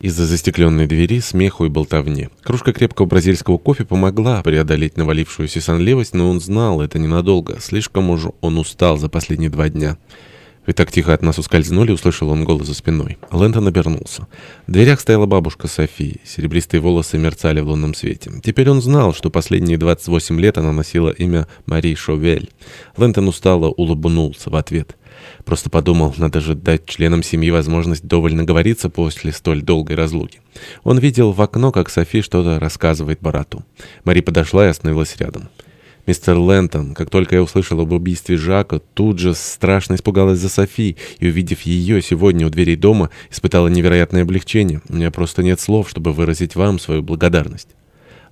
Из-за застекленной двери смеху и болтовни. Кружка крепкого бразильского кофе помогла преодолеть навалившуюся сонливость, но он знал, это ненадолго. Слишком уж он устал за последние два дня. «Вы так тихо от нас ускользнули», — услышал он голос за спиной. Лэнтон обернулся. В дверях стояла бабушка Софии. Серебристые волосы мерцали в лунном свете. Теперь он знал, что последние 28 лет она носила имя Мари Шовель. Лэнтон устало улыбнулся в ответ. Просто подумал, надо же дать членам семьи возможность довольно говориться после столь долгой разлуки. Он видел в окно, как Софи что-то рассказывает Барату. Мари подошла и остановилась рядом. «Мистер Лэнтон, как только я услышал об убийстве Жака, тут же страшно испугалась за Софи, и, увидев ее сегодня у дверей дома, испытала невероятное облегчение. У меня просто нет слов, чтобы выразить вам свою благодарность».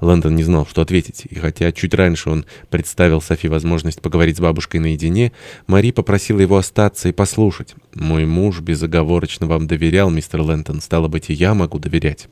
Лэндон не знал, что ответить, и хотя чуть раньше он представил Софи возможность поговорить с бабушкой наедине, Мари попросила его остаться и послушать. «Мой муж безоговорочно вам доверял, мистер Лэнтон, стало быть, и я могу доверять».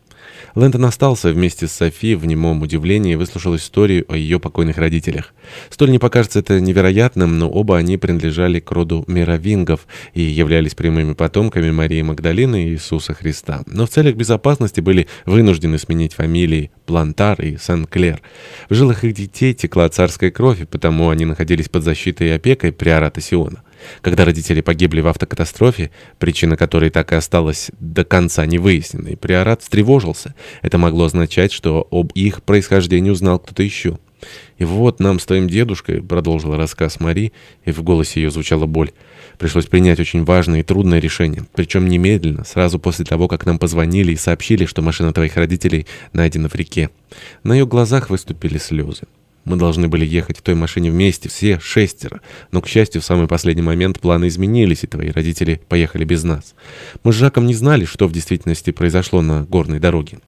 Лэндон остался вместе с Софи в немом удивлении и выслушал историю о ее покойных родителях. Столь не покажется это невероятным, но оба они принадлежали к роду мировингов и являлись прямыми потомками Марии Магдалины и Иисуса Христа. Но в целях безопасности были вынуждены сменить фамилии Плантар и Сен-Клер. В жилах их детей текла царская кровь, и потому они находились под защитой и опекой приората Сиона. Когда родители погибли в автокатастрофе, причина которой так и осталась до конца не выясненной, приорат встревожился. Это могло означать, что об их происхождении узнал кто-то еще. «И вот нам с твоим дедушкой», — продолжил рассказ Мари, и в голосе ее звучала боль. «Пришлось принять очень важное и трудное решение, причем немедленно, сразу после того, как нам позвонили и сообщили, что машина твоих родителей найдена в реке». На ее глазах выступили слезы. Мы должны были ехать в той машине вместе, все шестеро. Но, к счастью, в самый последний момент планы изменились, и твои родители поехали без нас. Мы с Жаком не знали, что в действительности произошло на горной дороге.